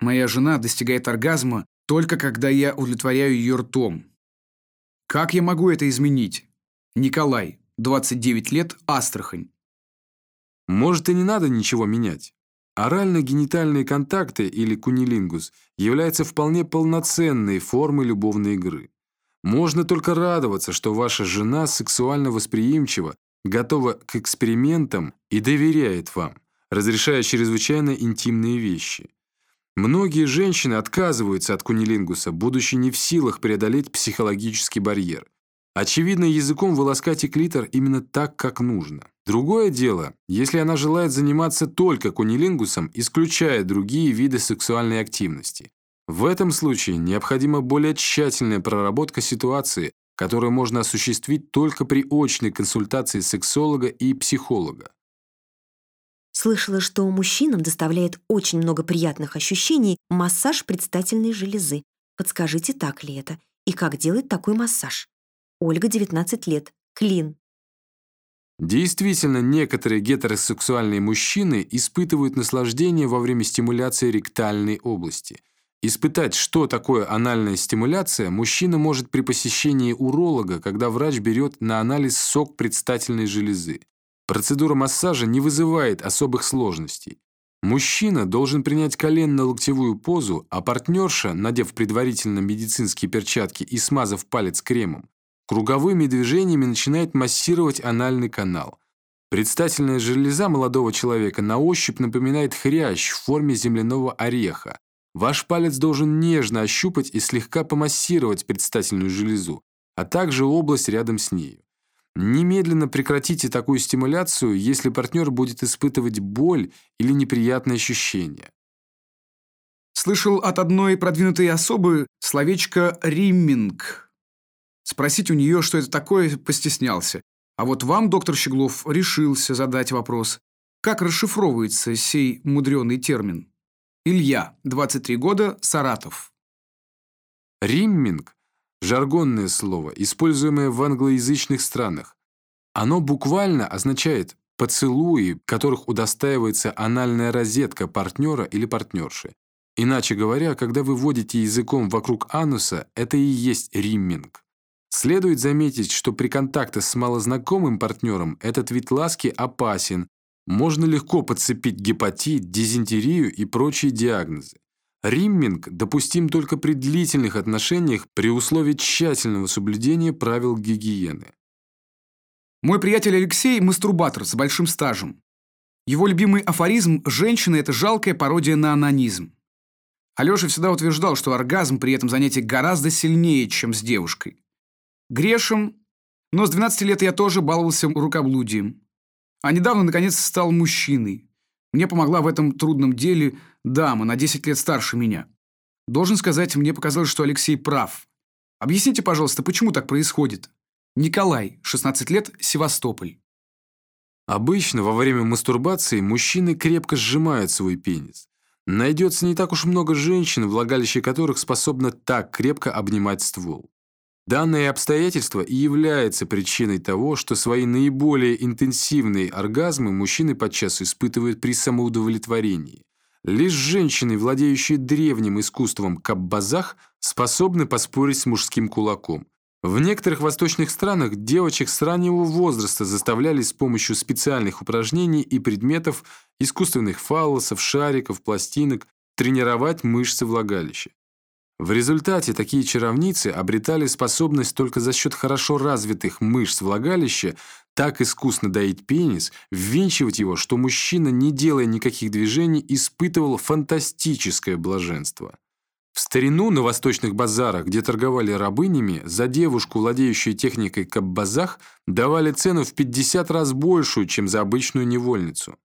Моя жена достигает оргазма только когда я удовлетворяю ее ртом. Как я могу это изменить? Николай, 29 лет, Астрахань. Может и не надо ничего менять. Орально-генитальные контакты или кунилингус являются вполне полноценной формой любовной игры. Можно только радоваться, что ваша жена сексуально восприимчива, готова к экспериментам и доверяет вам, разрешая чрезвычайно интимные вещи. Многие женщины отказываются от кунилингуса, будучи не в силах преодолеть психологический барьер. Очевидно, языком выласкать и клитор именно так, как нужно. Другое дело, если она желает заниматься только кунилингусом, исключая другие виды сексуальной активности. В этом случае необходима более тщательная проработка ситуации, которую можно осуществить только при очной консультации сексолога и психолога. Слышала, что мужчинам доставляет очень много приятных ощущений массаж предстательной железы. Подскажите, так ли это? И как делать такой массаж? Ольга, 19 лет. Клин. Действительно, некоторые гетеросексуальные мужчины испытывают наслаждение во время стимуляции ректальной области. Испытать, что такое анальная стимуляция, мужчина может при посещении уролога, когда врач берет на анализ сок предстательной железы. Процедура массажа не вызывает особых сложностей. Мужчина должен принять коленно-локтевую позу, а партнерша, надев предварительно медицинские перчатки и смазав палец кремом, круговыми движениями начинает массировать анальный канал. Предстательная железа молодого человека на ощупь напоминает хрящ в форме земляного ореха. Ваш палец должен нежно ощупать и слегка помассировать предстательную железу, а также область рядом с нею. Немедленно прекратите такую стимуляцию, если партнер будет испытывать боль или неприятные ощущения. Слышал от одной продвинутой особы словечко «римминг». Спросить у нее, что это такое, постеснялся. А вот вам, доктор Щеглов, решился задать вопрос. Как расшифровывается сей мудреный термин? Илья, 23 года, Саратов. Римминг жаргонное слово, используемое в англоязычных странах. Оно буквально означает поцелуи, которых удостаивается анальная розетка партнера или партнерши. Иначе говоря, когда вы водите языком вокруг ануса, это и есть римминг. Следует заметить, что при контакте с малознакомым партнером этот вид ласки опасен. Можно легко подцепить гепатит, дизентерию и прочие диагнозы. Римминг допустим только при длительных отношениях при условии тщательного соблюдения правил гигиены. Мой приятель Алексей – мастурбатор с большим стажем. Его любимый афоризм «женщина – это жалкая пародия на анонизм». Алеша всегда утверждал, что оргазм при этом занятии гораздо сильнее, чем с девушкой. Грешим, но с 12 лет я тоже баловался рукоблудием. А недавно, наконец, стал мужчиной. Мне помогла в этом трудном деле дама, на 10 лет старше меня. Должен сказать, мне показалось, что Алексей прав. Объясните, пожалуйста, почему так происходит? Николай, 16 лет, Севастополь. Обычно во время мастурбации мужчины крепко сжимают свой пенис. Найдется не так уж много женщин, влагалище которых способно так крепко обнимать ствол. Данное обстоятельство и является причиной того, что свои наиболее интенсивные оргазмы мужчины подчас испытывают при самоудовлетворении. Лишь женщины, владеющие древним искусством каббазах, способны поспорить с мужским кулаком. В некоторых восточных странах девочек с раннего возраста заставляли с помощью специальных упражнений и предметов, искусственных фаллосов, шариков, пластинок, тренировать мышцы влагалища. В результате такие чаровницы обретали способность только за счет хорошо развитых мышц влагалища так искусно доить пенис, ввинчивать его, что мужчина, не делая никаких движений, испытывал фантастическое блаженство. В старину на восточных базарах, где торговали рабынями, за девушку, владеющую техникой каббазах, давали цену в 50 раз большую, чем за обычную невольницу.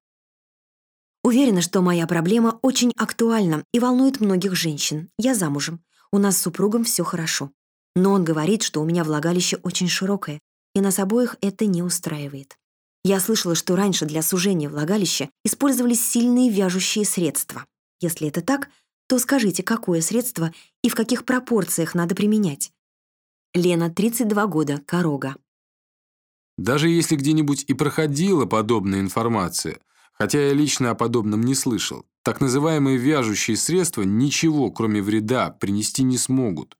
Уверена, что моя проблема очень актуальна и волнует многих женщин. Я замужем. У нас с супругом все хорошо. Но он говорит, что у меня влагалище очень широкое, и нас обоих это не устраивает. Я слышала, что раньше для сужения влагалища использовались сильные вяжущие средства. Если это так, то скажите, какое средство и в каких пропорциях надо применять. Лена, 32 года, Корога. Даже если где-нибудь и проходила подобная информация, хотя я лично о подобном не слышал. так называемые вяжущие средства ничего, кроме вреда, принести не смогут.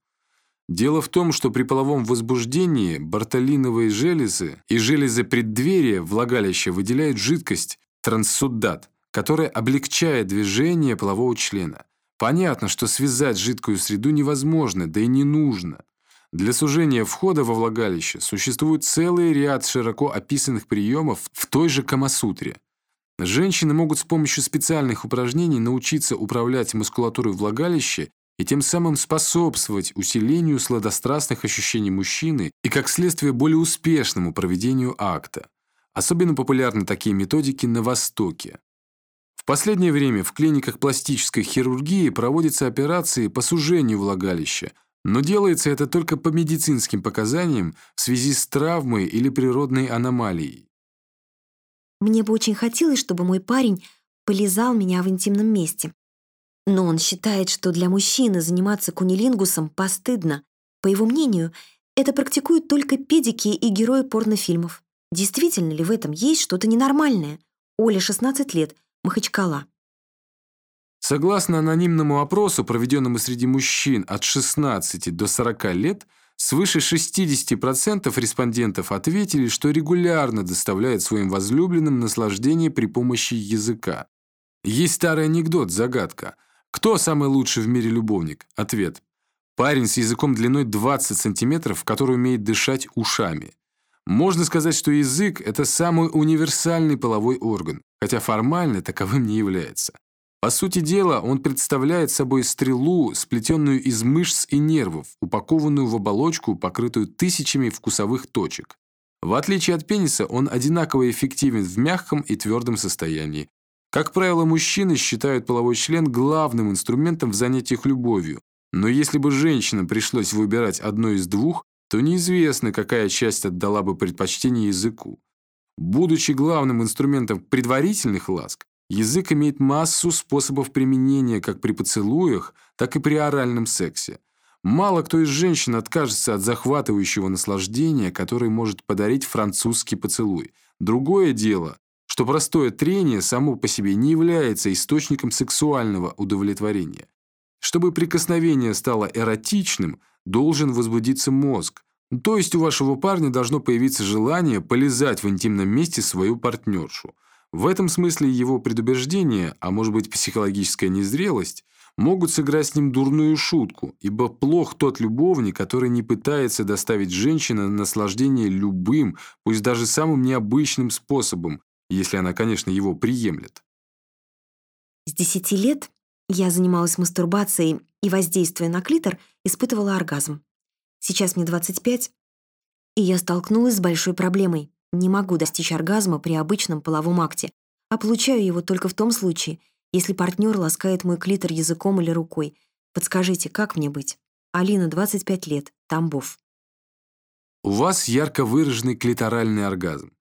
Дело в том, что при половом возбуждении бартолиновые железы и железы преддверия влагалища выделяют жидкость транссуддат, которая облегчает движение полового члена. Понятно, что связать жидкую среду невозможно, да и не нужно. Для сужения входа во влагалище существует целый ряд широко описанных приемов в той же Камасутре. Женщины могут с помощью специальных упражнений научиться управлять мускулатурой влагалища и тем самым способствовать усилению сладострастных ощущений мужчины и, как следствие, более успешному проведению акта. Особенно популярны такие методики на Востоке. В последнее время в клиниках пластической хирургии проводятся операции по сужению влагалища, но делается это только по медицинским показаниям в связи с травмой или природной аномалией. Мне бы очень хотелось, чтобы мой парень полизал меня в интимном месте. Но он считает, что для мужчины заниматься кунилингусом постыдно. По его мнению, это практикуют только педики и герои порнофильмов. Действительно ли в этом есть что-то ненормальное? Оля, 16 лет, Махачкала. Согласно анонимному опросу, проведенному среди мужчин от 16 до 40 лет, свыше 60% респондентов ответили, что регулярно доставляют своим возлюбленным наслаждение при помощи языка. Есть старый анекдот, загадка – кто самый лучший в мире любовник? Ответ. Парень с языком длиной 20 сантиметров, который умеет дышать ушами. Можно сказать, что язык – это самый универсальный половой орган, хотя формально таковым не является. По сути дела, он представляет собой стрелу, сплетенную из мышц и нервов, упакованную в оболочку, покрытую тысячами вкусовых точек. В отличие от пениса, он одинаково эффективен в мягком и твердом состоянии, как правило, мужчины считают половой член главным инструментом в занятиях любовью. Но если бы женщинам пришлось выбирать одно из двух, то неизвестно, какая часть отдала бы предпочтение языку. Будучи главным инструментом предварительных ласк, язык имеет массу способов применения как при поцелуях, так и при оральном сексе. Мало кто из женщин откажется от захватывающего наслаждения, которое может подарить французский поцелуй. Другое дело, что простое трение само по себе не является источником сексуального удовлетворения. Чтобы прикосновение стало эротичным, должен возбудиться мозг. То есть у вашего парня должно появиться желание полизать в интимном месте свою партнершу. В этом смысле его предубеждение, а может быть психологическая незрелость, могут сыграть с ним дурную шутку, ибо плох тот любовник, который не пытается доставить женщине наслаждение любым, пусть даже самым необычным способом, если она, конечно, его приемлет. С десяти лет я занималась мастурбацией и, воздействуя на клитор, испытывала оргазм. Сейчас мне 25, и я столкнулась с большой проблемой. Не могу достичь оргазма при обычном половом акте, а получаю его только в том случае, если партнер ласкает мой клитор языком или рукой. Подскажите, как мне быть? Алина, 25 лет, Тамбов. У вас ярко выраженный клиторальный оргазм.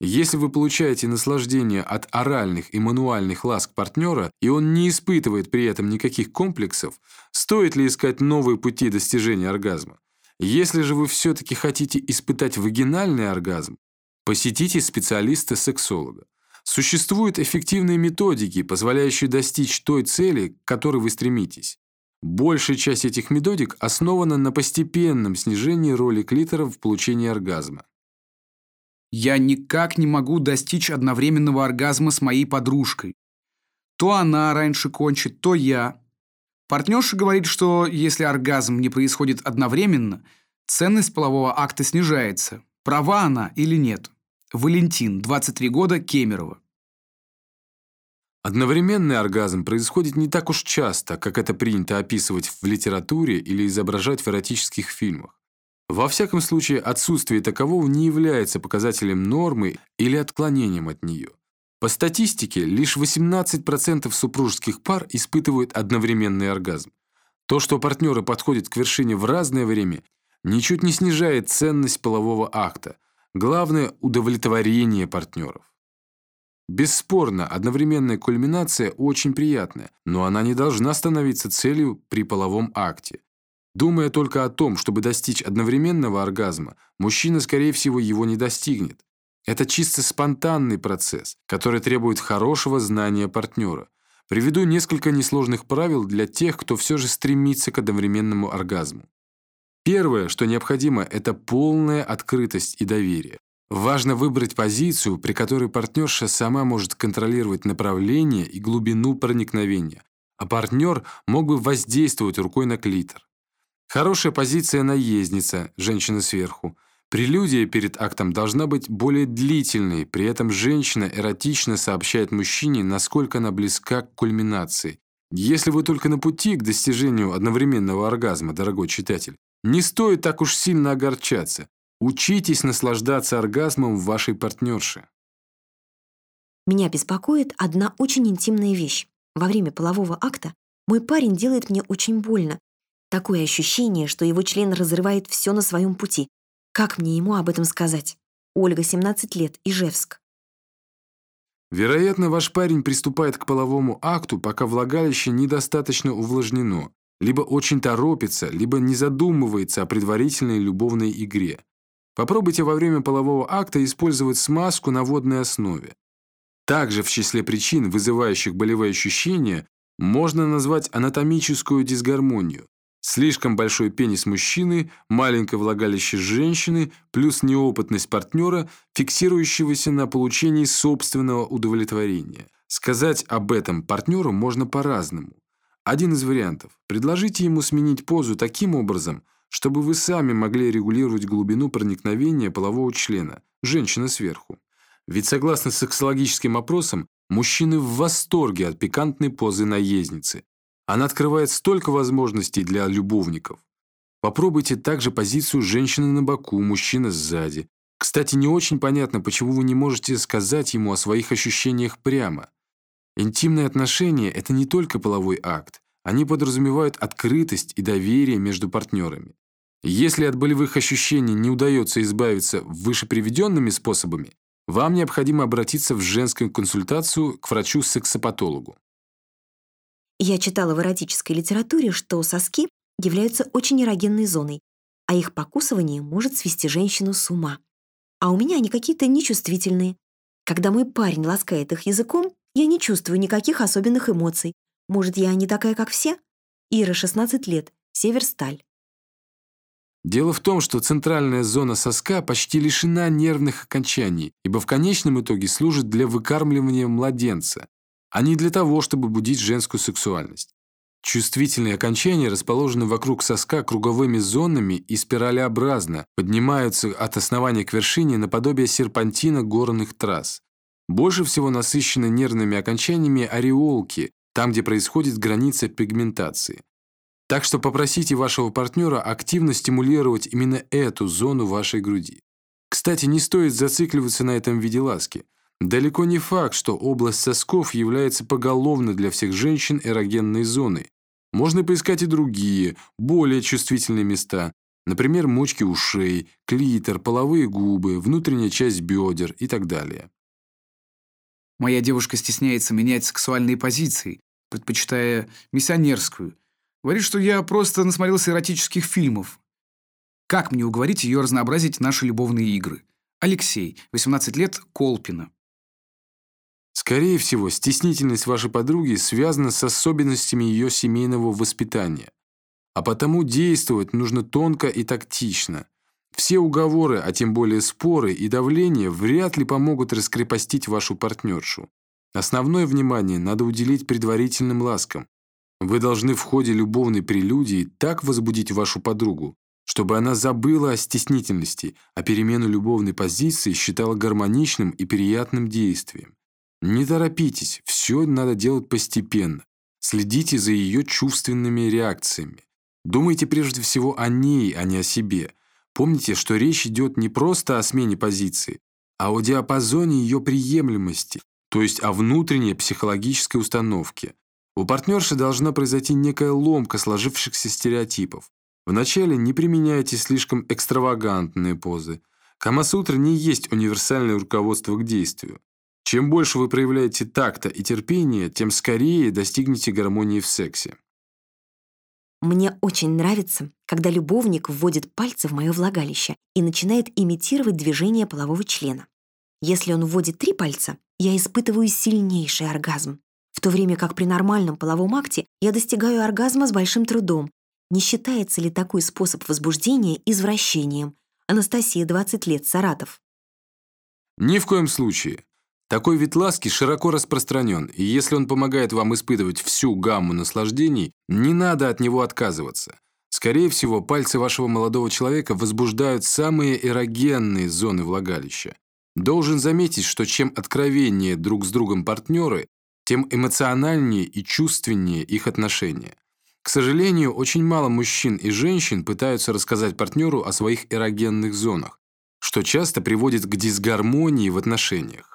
Если вы получаете наслаждение от оральных и мануальных ласк партнера, и он не испытывает при этом никаких комплексов, стоит ли искать новые пути достижения оргазма? Если же вы все-таки хотите испытать вагинальный оргазм, посетите специалиста-сексолога. Существуют эффективные методики, позволяющие достичь той цели, к которой вы стремитесь. Большая часть этих методик основана на постепенном снижении роли клитора в получении оргазма. Я никак не могу достичь одновременного оргазма с моей подружкой. То она раньше кончит, то я. Партнерша говорит, что если оргазм не происходит одновременно, ценность полового акта снижается. Права она или нет? Валентин, 23 года, Кемерово. Одновременный оргазм происходит не так уж часто, как это принято описывать в литературе или изображать в эротических фильмах. Во всяком случае, отсутствие такового не является показателем нормы или отклонением от нее. По статистике, лишь 18% супружеских пар испытывают одновременный оргазм. То, что партнеры подходят к вершине в разное время, ничуть не снижает ценность полового акта. Главное – удовлетворение партнеров. Бесспорно, одновременная кульминация очень приятная, но она не должна становиться целью при половом акте. Думая только о том, чтобы достичь одновременного оргазма, мужчина, скорее всего, его не достигнет. Это чисто спонтанный процесс, который требует хорошего знания партнера. Приведу несколько несложных правил для тех, кто все же стремится к одновременному оргазму. Первое, что необходимо, это полная открытость и доверие. Важно выбрать позицию, при которой партнерша сама может контролировать направление и глубину проникновения, а партнер мог бы воздействовать рукой на клитор. Хорошая позиция наездница, женщина сверху. Прелюдия перед актом должна быть более длительной, при этом женщина эротично сообщает мужчине, насколько она близка к кульминации. Если вы только на пути к достижению одновременного оргазма, дорогой читатель, не стоит так уж сильно огорчаться. Учитесь наслаждаться оргазмом вашей партнерше. Меня беспокоит одна очень интимная вещь. Во время полового акта мой парень делает мне очень больно. Такое ощущение, что его член разрывает все на своем пути. Как мне ему об этом сказать? Ольга, 17 лет, Ижевск. Вероятно, ваш парень приступает к половому акту, пока влагалище недостаточно увлажнено, либо очень торопится, либо не задумывается о предварительной любовной игре. Попробуйте во время полового акта использовать смазку на водной основе. Также в числе причин, вызывающих болевые ощущения, можно назвать анатомическую дисгармонию. Слишком большой пенис мужчины, маленькое влагалище женщины, плюс неопытность партнера, фиксирующегося на получении собственного удовлетворения. Сказать об этом партнеру можно по-разному. Один из вариантов. Предложите ему сменить позу таким образом, чтобы вы сами могли регулировать глубину проникновения полового члена, женщина сверху. Ведь согласно сексологическим опросам, мужчины в восторге от пикантной позы наездницы. Она открывает столько возможностей для любовников. Попробуйте также позицию женщины на боку, мужчина сзади. Кстати, не очень понятно, почему вы не можете сказать ему о своих ощущениях прямо. Интимные отношения – это не только половой акт. Они подразумевают открытость и доверие между партнерами. Если от болевых ощущений не удается избавиться вышеприведенными способами, вам необходимо обратиться в женскую консультацию к врачу-сексопатологу. Я читала в эротической литературе, что соски являются очень эрогенной зоной, а их покусывание может свести женщину с ума. А у меня они какие-то нечувствительные. Когда мой парень ласкает их языком, я не чувствую никаких особенных эмоций. Может, я не такая, как все? Ира, 16 лет, Северсталь. Дело в том, что центральная зона соска почти лишена нервных окончаний, ибо в конечном итоге служит для выкармливания младенца, а не для того, чтобы будить женскую сексуальность. Чувствительные окончания расположены вокруг соска круговыми зонами и спиралеобразно поднимаются от основания к вершине наподобие серпантина горных трасс. Больше всего насыщены нервными окончаниями ореолки, там, где происходит граница пигментации. Так что попросите вашего партнера активно стимулировать именно эту зону вашей груди. Кстати, не стоит зацикливаться на этом виде ласки. Далеко не факт, что область сосков является поголовно для всех женщин эрогенной зоной. Можно поискать и другие, более чувствительные места, например, мочки ушей, клитор, половые губы, внутренняя часть бедер и так далее. Моя девушка стесняется менять сексуальные позиции, предпочитая миссионерскую. Говорит, что я просто насмотрелся эротических фильмов. Как мне уговорить ее разнообразить наши любовные игры? Алексей, 18 лет, Колпина. Скорее всего, стеснительность вашей подруги связана с особенностями ее семейного воспитания. А потому действовать нужно тонко и тактично. Все уговоры, а тем более споры и давление вряд ли помогут раскрепостить вашу партнершу. Основное внимание надо уделить предварительным ласкам. Вы должны в ходе любовной прелюдии так возбудить вашу подругу, чтобы она забыла о стеснительности, а перемену любовной позиции считала гармоничным и приятным действием. Не торопитесь, все надо делать постепенно. Следите за ее чувственными реакциями. Думайте прежде всего о ней, а не о себе – Помните, что речь идет не просто о смене позиции, а о диапазоне ее приемлемости, то есть о внутренней психологической установке. У партнерши должна произойти некая ломка сложившихся стереотипов. Вначале не применяйте слишком экстравагантные позы. Камасутра не есть универсальное руководство к действию. Чем больше вы проявляете такта и терпения, тем скорее достигнете гармонии в сексе. Мне очень нравится, когда любовник вводит пальцы в мое влагалище и начинает имитировать движение полового члена. Если он вводит три пальца, я испытываю сильнейший оргазм. в то время как при нормальном половом акте я достигаю оргазма с большим трудом. Не считается ли такой способ возбуждения извращением? Анастасия, 20 лет, Саратов. Ни в коем случае. Такой вид ласки широко распространен, и если он помогает вам испытывать всю гамму наслаждений, не надо от него отказываться. Скорее всего, пальцы вашего молодого человека возбуждают самые эрогенные зоны влагалища. Должен заметить, что чем откровеннее друг с другом партнеры, тем эмоциональнее и чувственнее их отношения. К сожалению, очень мало мужчин и женщин пытаются рассказать партнеру о своих эрогенных зонах, что часто приводит к дисгармонии в отношениях.